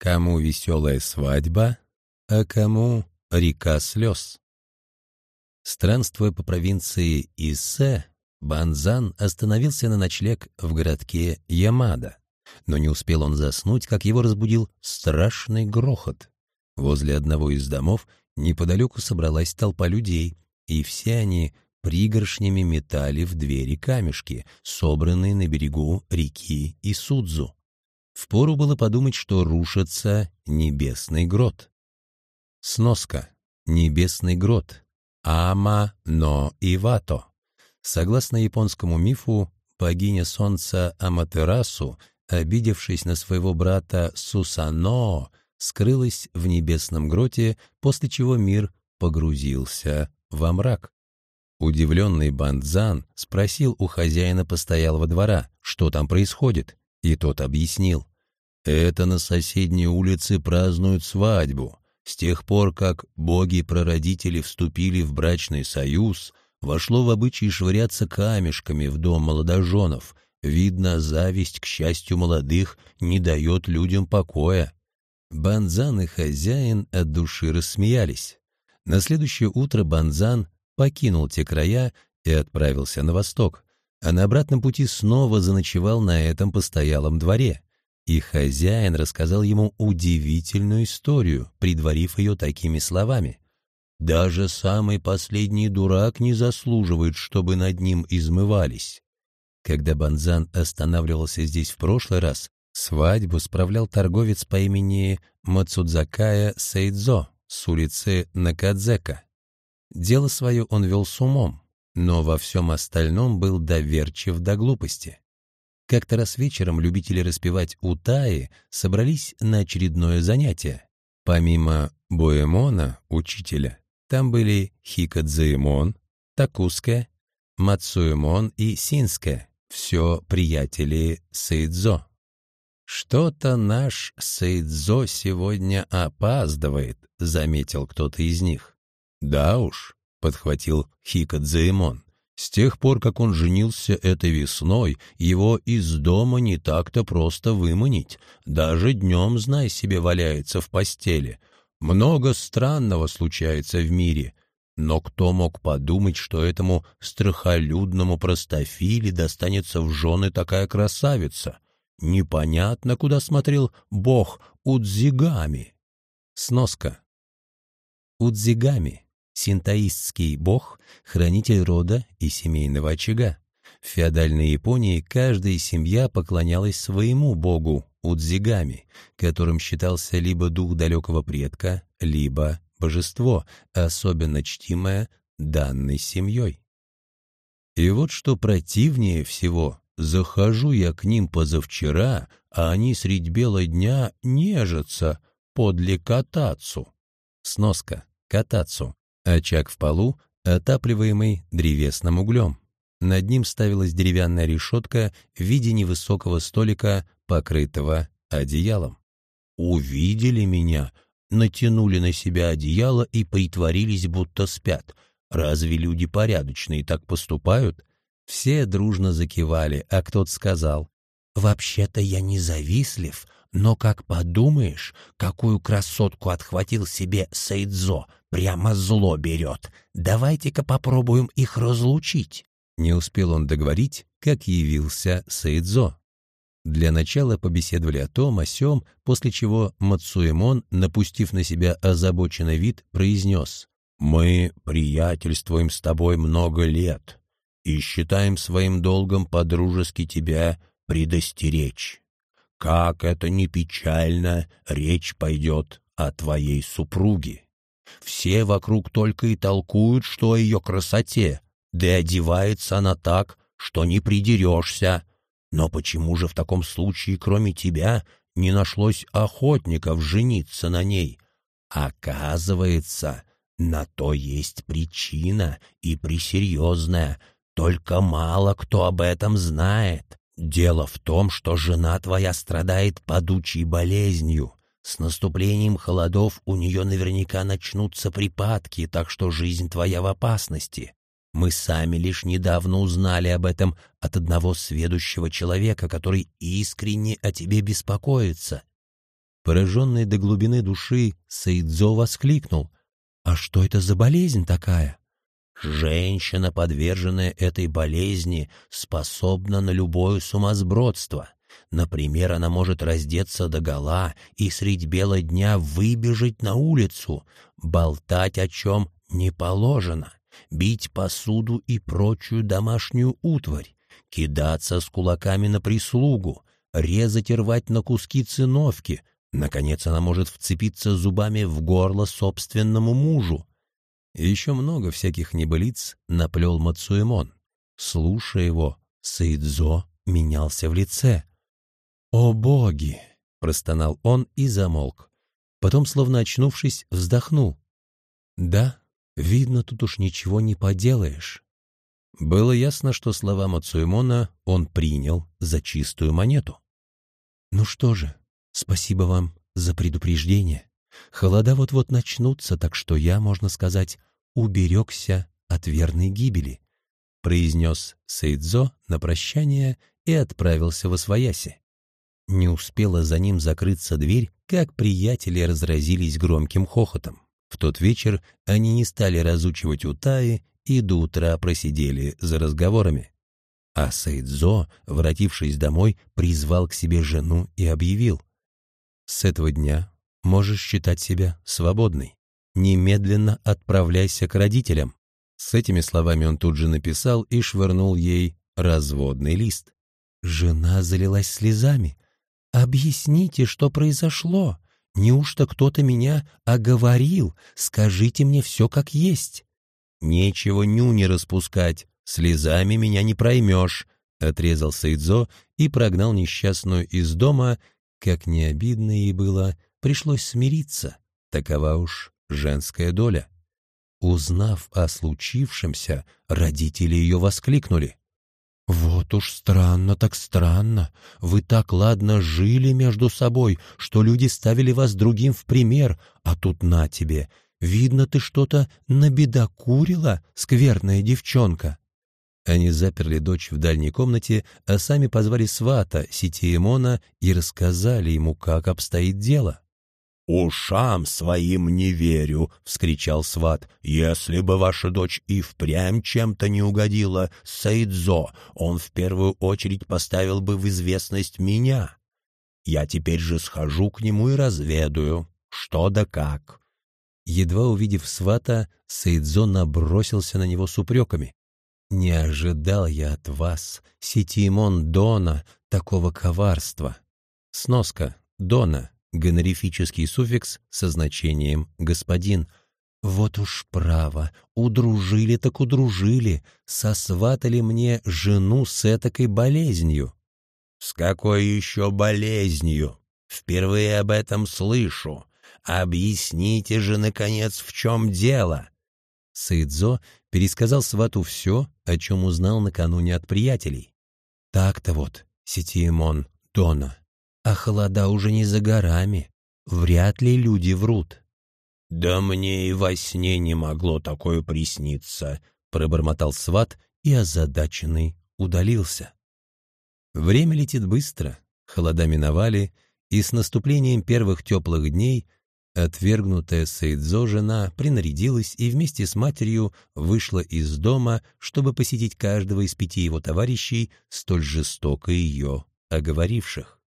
Кому веселая свадьба, а кому река слез. Странствуя по провинции Иссе, Банзан остановился на ночлег в городке Ямада. Но не успел он заснуть, как его разбудил страшный грохот. Возле одного из домов неподалеку собралась толпа людей, и все они пригоршнями метали в двери камешки, собранные на берегу реки Исудзу. Впору было подумать, что рушится небесный грот. Сноска. Небесный грот. Ама но Ивато. Согласно японскому мифу, богиня солнца Аматерасу, обидевшись на своего брата Сусано, скрылась в небесном гроте, после чего мир погрузился во мрак. Удивленный Бандзан спросил у хозяина постоялого двора, что там происходит, и тот объяснил. «Это на соседней улице празднуют свадьбу. С тех пор, как боги-прародители вступили в брачный союз, вошло в обычай швыряться камешками в дом молодоженов. Видно, зависть, к счастью молодых, не дает людям покоя. Банзан и хозяин от души рассмеялись. На следующее утро Банзан покинул те края и отправился на восток, а на обратном пути снова заночевал на этом постоялом дворе. И хозяин рассказал ему удивительную историю, предварив ее такими словами. Даже самый последний дурак не заслуживает, чтобы над ним измывались. Когда Банзан останавливался здесь в прошлый раз, свадьбу справлял торговец по имени Мацудзакая Сейдзо с улицы Накадзека. Дело свое он вел с умом, но во всем остальном был доверчив до глупости. Как-то раз вечером любители распевать утаи собрались на очередное занятие. Помимо Боэмона, учителя, там были Хикадзаэмон, Такуска, Мацуэмон и Синска, все приятели Сейдзо. «Что-то наш Сейдзо сегодня опаздывает», — заметил кто-то из них. «Да уж», — подхватил Хикадзаэмон, «с тех пор, как он женился этой весной, его из дома не так-то просто выманить. Даже днем, знай себе, валяется в постели. Много странного случается в мире, но кто мог подумать, что этому страхолюдному простофиле достанется в жены такая красавица? Непонятно, куда смотрел бог Удзигами. Сноска. Удзигами — синтоистский бог, хранитель рода и семейного очага. В феодальной Японии каждая семья поклонялась своему богу Удзигами, которым считался либо дух далекого предка, либо божество, особенно чтимое данной семьей. И вот что противнее всего, захожу я к ним позавчера, а они средь бела дня нежатся подле катацу. Сноска. Катацу. Очаг в полу, отапливаемый древесным углем. Над ним ставилась деревянная решетка в виде невысокого столика, покрытого одеялом. Увидели меня, натянули на себя одеяло и притворились, будто спят. Разве люди порядочные так поступают? Все дружно закивали, а кто-то сказал, «Вообще-то я не завистлив, но как подумаешь, какую красотку отхватил себе Сейдзо, прямо зло берет. Давайте-ка попробуем их разлучить». Не успел он договорить, как явился Сейдзо. Для начала побеседовали о том, о сём, после чего Мацуэмон, напустив на себя озабоченный вид, произнес «Мы приятельствуем с тобой много лет и считаем своим долгом подружески тебя предостеречь. Как это ни печально, речь пойдет о твоей супруге. Все вокруг только и толкуют, что о ее красоте, да и одевается она так, что не придерешься. Но почему же в таком случае, кроме тебя, не нашлось охотников жениться на ней? Оказывается, на то есть причина и пресерьезная, только мало кто об этом знает. Дело в том, что жена твоя страдает падучей болезнью. С наступлением холодов у нее наверняка начнутся припадки, так что жизнь твоя в опасности. Мы сами лишь недавно узнали об этом от одного сведущего человека, который искренне о тебе беспокоится. Пораженный до глубины души, Сейдзо воскликнул. «А что это за болезнь такая?» «Женщина, подверженная этой болезни, способна на любое сумасбродство. Например, она может раздеться догола и средь бела дня выбежать на улицу, болтать о чем не положено, бить посуду и прочую домашнюю утварь, кидаться с кулаками на прислугу, резать и рвать на куски циновки. Наконец она может вцепиться зубами в горло собственному мужу. И еще много всяких небылиц наплел Мацуэмон. Слушая его, Сейдзо менялся в лице. «О боги!» — простонал он и замолк. Потом, словно очнувшись, вздохнул. «Да, видно, тут уж ничего не поделаешь». Было ясно, что слова Мацуэмона он принял за чистую монету. «Ну что же, спасибо вам за предупреждение. Холода вот-вот начнутся, так что я, можно сказать, уберегся от верной гибели», произнес Сейдзо на прощание и отправился во свояси. Не успела за ним закрыться дверь, как приятели разразились громким хохотом. В тот вечер они не стали разучивать Утаи и до утра просидели за разговорами. А Сейдзо, воротившись домой, призвал к себе жену и объявил. «С этого дня можешь считать себя свободной. Немедленно отправляйся к родителям». С этими словами он тут же написал и швырнул ей разводный лист. Жена залилась слезами. «Объясните, что произошло? Неужто кто-то меня оговорил? Скажите мне все как есть». «Нечего нюни распускать, слезами меня не проймешь», — отрезал Сейдзо и прогнал несчастную из дома. Как не ей было, пришлось смириться. Такова уж женская доля. Узнав о случившемся, родители ее воскликнули. «Вот уж странно так странно. Вы так ладно жили между собой, что люди ставили вас другим в пример, а тут на тебе. Видно, ты что-то набедокурила, скверная девчонка». Они заперли дочь в дальней комнате, а сами позвали свата, Ситиемона, и рассказали ему, как обстоит дело. «Ушам своим не верю!» — вскричал сват. «Если бы ваша дочь и впрямь чем-то не угодила Сейдзо, он в первую очередь поставил бы в известность меня. Я теперь же схожу к нему и разведаю, что да как». Едва увидев свата, Сейдзо набросился на него с упреками. «Не ожидал я от вас, Ситимон Дона, такого коварства». Сноска. Дона гонорифический суффикс со значением «господин». Вот уж право, удружили так удружили, сосватали мне жену с этакой болезнью. С какой еще болезнью? Впервые об этом слышу. Объясните же, наконец, в чем дело. Сыдзо пересказал свату все, о чем узнал накануне от приятелей. Так-то вот, Ситиемон, Дона, а холода уже не за горами. Вряд ли люди врут. «Да мне и во сне не могло такое присниться», — пробормотал сват и озадаченный удалился. Время летит быстро, холода миновали, и с наступлением первых теплых дней отвергнутая Сейдзо жена принарядилась и вместе с матерью вышла из дома, чтобы посетить каждого из пяти его товарищей, столь жестоко ее оговоривших.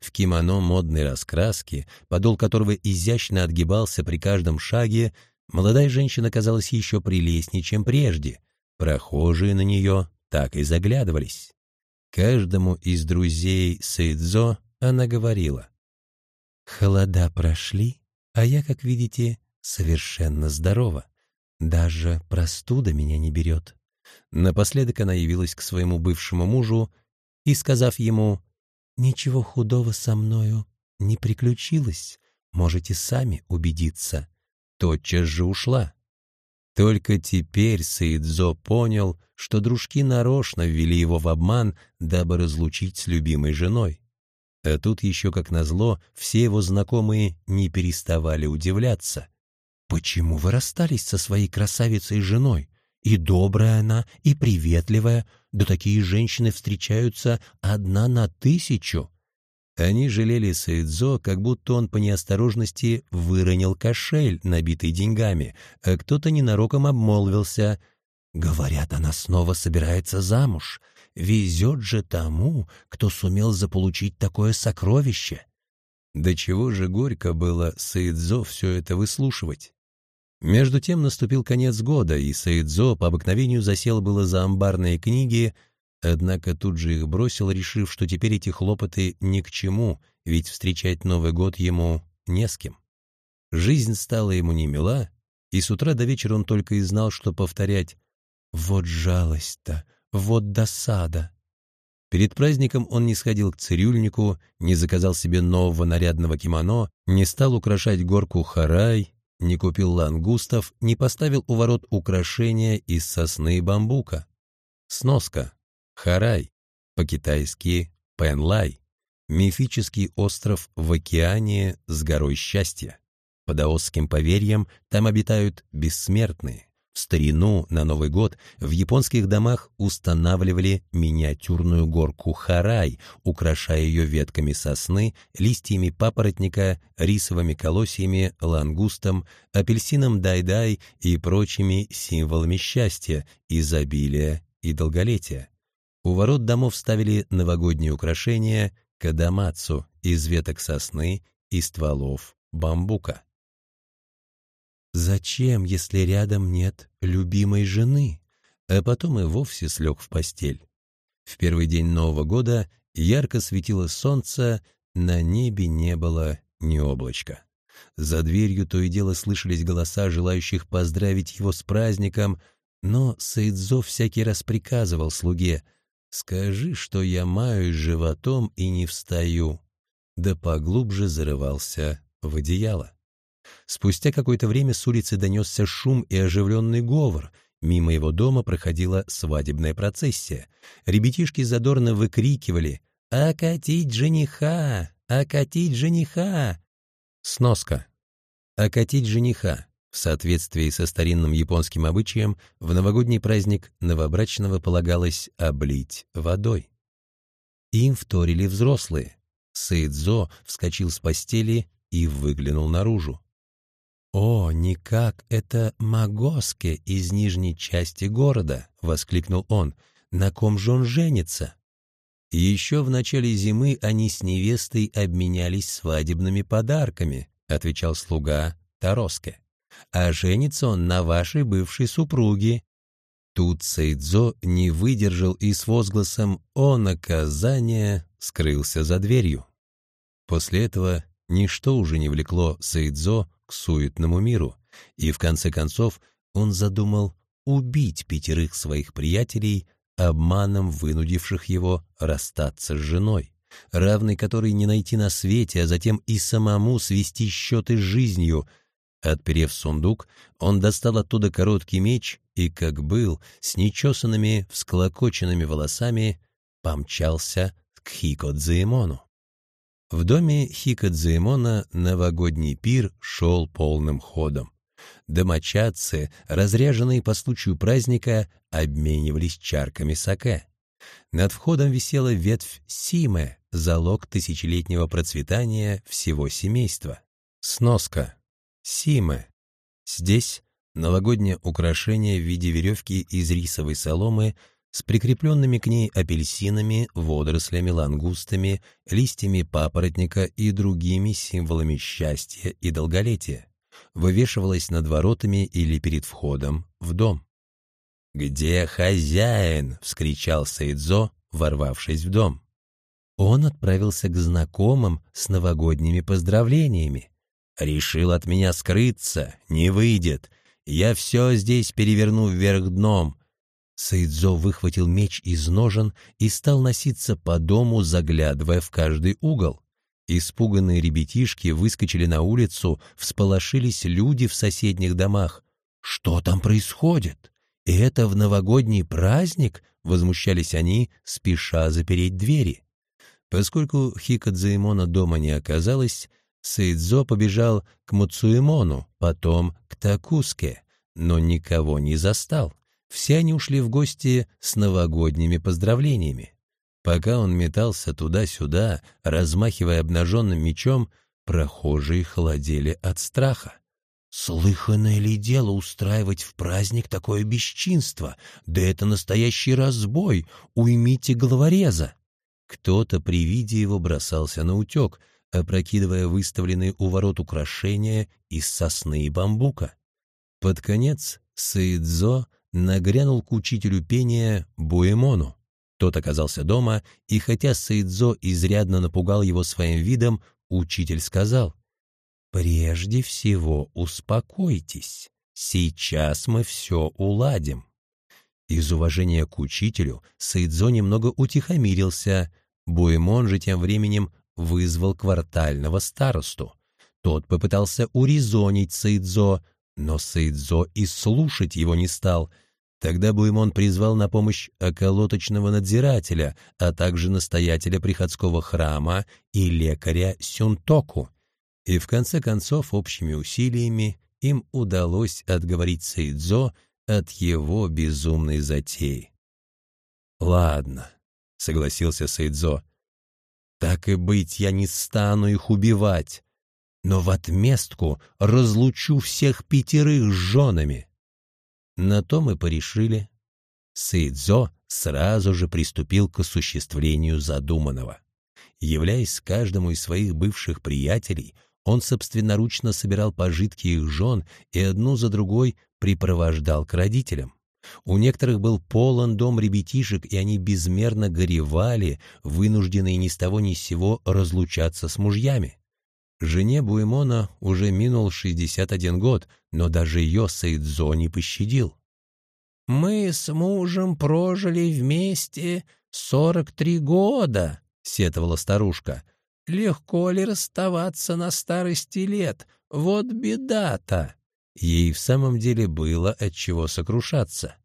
В кимоно модной раскраски, подол которого изящно отгибался при каждом шаге, молодая женщина казалась еще прелестнее, чем прежде. Прохожие на нее так и заглядывались. Каждому из друзей Сейдзо она говорила. «Холода прошли, а я, как видите, совершенно здорова. Даже простуда меня не берет». Напоследок она явилась к своему бывшему мужу и, сказав ему Ничего худого со мною не приключилось, можете сами убедиться. Тотчас же ушла. Только теперь Саидзо понял, что дружки нарочно ввели его в обман, дабы разлучить с любимой женой. А тут еще, как назло, все его знакомые не переставали удивляться. «Почему вы расстались со своей красавицей женой? И добрая она, и приветливая, да такие женщины встречаются одна на тысячу. Они жалели Саидзо, как будто он по неосторожности выронил кошель, набитый деньгами, а кто-то ненароком обмолвился. «Говорят, она снова собирается замуж. Везет же тому, кто сумел заполучить такое сокровище». До чего же горько было Саидзо все это выслушивать. Между тем наступил конец года, и Саидзо по обыкновению засел было за амбарные книги, однако тут же их бросил, решив, что теперь эти хлопоты ни к чему, ведь встречать Новый год ему не с кем. Жизнь стала ему немила, и с утра до вечера он только и знал, что повторять «Вот жалость-то, вот досада». Перед праздником он не сходил к цирюльнику, не заказал себе нового нарядного кимоно, не стал украшать горку харай, не купил лангустов, не поставил у ворот украшения из сосны и бамбука. Сноска. Харай. По-китайски Пенлай. Мифический остров в океане с горой счастья. По даосским поверьям там обитают бессмертные. В старину на Новый год в японских домах устанавливали миниатюрную горку харай, украшая ее ветками сосны, листьями папоротника, рисовыми колосьями, лангустом, апельсином дай-дай и прочими символами счастья, изобилия и долголетия. У ворот домов ставили новогодние украшения кадамацу из веток сосны и стволов бамбука. Зачем, если рядом нет любимой жены? А потом и вовсе слег в постель. В первый день Нового года ярко светило солнце, на небе не было ни облачка. За дверью то и дело слышались голоса желающих поздравить его с праздником, но Саидзо всякий раз приказывал слуге «Скажи, что я маюсь животом и не встаю», да поглубже зарывался в одеяло. Спустя какое-то время с улицы донесся шум и оживленный говор. Мимо его дома проходила свадебная процессия. Ребятишки задорно выкрикивали «Окатить жениха! Окатить жениха!» Сноска. «Окатить жениха» в соответствии со старинным японским обычаем в новогодний праздник новобрачного полагалось облить водой. Им вторили взрослые. Сэйдзо вскочил с постели и выглянул наружу. «О, никак, это Магоске из нижней части города!» — воскликнул он. «На ком же он женится?» «Еще в начале зимы они с невестой обменялись свадебными подарками», — отвечал слуга Тароске. «А женится он на вашей бывшей супруге». Тут Сейдзо не выдержал и с возгласом «О, наказание!» скрылся за дверью. После этого ничто уже не влекло Сейдзо к суетному миру, и в конце концов он задумал убить пятерых своих приятелей, обманом вынудивших его расстаться с женой, равной которой не найти на свете, а затем и самому свести счеты с жизнью. Отперев сундук, он достал оттуда короткий меч и, как был, с нечесанными, всклокоченными волосами, помчался к Хикодзаэмону. В доме Хикадзаэмона новогодний пир шел полным ходом. Домочадцы, разряженные по случаю праздника, обменивались чарками саке. Над входом висела ветвь симе, залог тысячелетнего процветания всего семейства. Сноска. Симе. Здесь новогоднее украшение в виде веревки из рисовой соломы с прикрепленными к ней апельсинами, водорослями, лангустами, листьями папоротника и другими символами счастья и долголетия, вывешивалась над воротами или перед входом в дом. «Где хозяин?» — вскричал Сейдзо, ворвавшись в дом. Он отправился к знакомым с новогодними поздравлениями. «Решил от меня скрыться, не выйдет. Я все здесь переверну вверх дном, Сейдзо выхватил меч из ножен и стал носиться по дому, заглядывая в каждый угол. Испуганные ребятишки выскочили на улицу, всполошились люди в соседних домах. «Что там происходит? И это в новогодний праздник?» — возмущались они, спеша запереть двери. Поскольку Хикадзаимона дома не оказалось, Сейдзо побежал к Муцуэмону, потом к Такуске, но никого не застал. Все они ушли в гости с новогодними поздравлениями. Пока он метался туда-сюда, размахивая обнаженным мечом, прохожие холодели от страха. Слыханное ли дело устраивать в праздник такое бесчинство? Да это настоящий разбой! Уймите головореза! Кто-то при виде его бросался на утек, опрокидывая выставленные у ворот украшения из сосны и бамбука. Под конец Саидзо нагрянул к учителю пения Буэмону. Тот оказался дома, и хотя Саидзо изрядно напугал его своим видом, учитель сказал, «Прежде всего успокойтесь, сейчас мы все уладим». Из уважения к учителю Саидзо немного утихомирился, Буэмон же тем временем вызвал квартального старосту. Тот попытался урезонить Саидзо, но Сейдзо и слушать его не стал. Тогда Буймон призвал на помощь околоточного надзирателя, а также настоятеля приходского храма и лекаря Сюнтоку. И в конце концов общими усилиями им удалось отговорить Сейдзо от его безумной затеи. «Ладно», — согласился Сейдзо, — «так и быть, я не стану их убивать но в отместку разлучу всех пятерых с женами. На то мы порешили. Сейдзо сразу же приступил к осуществлению задуманного. Являясь каждому из своих бывших приятелей, он собственноручно собирал пожитки их жен и одну за другой припровождал к родителям. У некоторых был полон дом ребятишек, и они безмерно горевали, вынужденные ни с того ни с сего разлучаться с мужьями. Жене Буэмона уже минул 61 год, но даже ее Сейдзо не пощадил. «Мы с мужем прожили вместе 43 года», — сетовала старушка. «Легко ли расставаться на старости лет? Вот беда-то!» Ей в самом деле было от чего сокрушаться.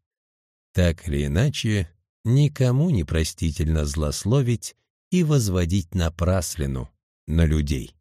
Так или иначе, никому не простительно злословить и возводить напраслину на людей.